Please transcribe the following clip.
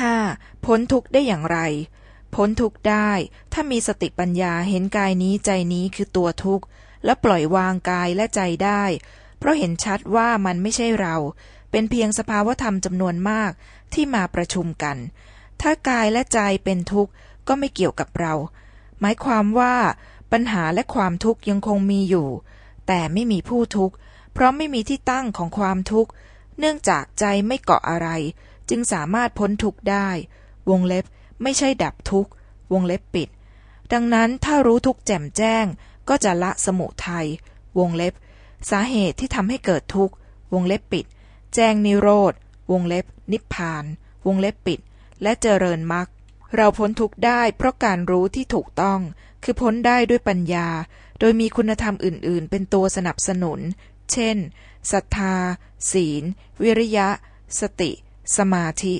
ห้าพ้นทุกข์ได้อย่างไร พ้นทุกข์ได้ ถ้ามีสติปัญญาเห็นกายนี้ใจนี้คือตัวทุกข์ และปล่อยวางกายและใจได้ เพราะเห็นชัดว่ามันไม่ใช่เรา เป็นเพียงสภาวธรรมจำนวนมากที่มาประชุมกัน ถ้ากายและใจเป็นทุกข์ก็ไม่เกี่ยวกับเรา หมายความว่า ปัญหาและความทุกข์ยังคงมีอยู่ แต่ไม่มีผู้ทุกข์ เพราะไม่มีที่ตั้งของความทุกข์ เนื่องจากใจไม่เกาะอะไร จึงสามารถพ้นทุกข์ได้ วงเล็บไม่ใช่ดับทุกข์วงเล็บปิด ดังนั้นถ้ารู้ทุกข์แจ่มแจ้ง ก็จะละสมุทัยวงเล็บ สาเหตุที่ทำให้เกิดทุกข์วงเล็บปิด แจ้งนิโรธ วงเล็บ นิพพาน วงเล็บปิด และเจริญมรรคเราพ้นทุกข์ได้เพราะการรู้ที่ถูกต้อง คือพ้นได้ด้วยปัญญา โดยมีคุณธรรมอื่น ๆ เป็นตัวสนับสนุน เช่นศรัทธา ศีล วิริยะ สติ สมาธิ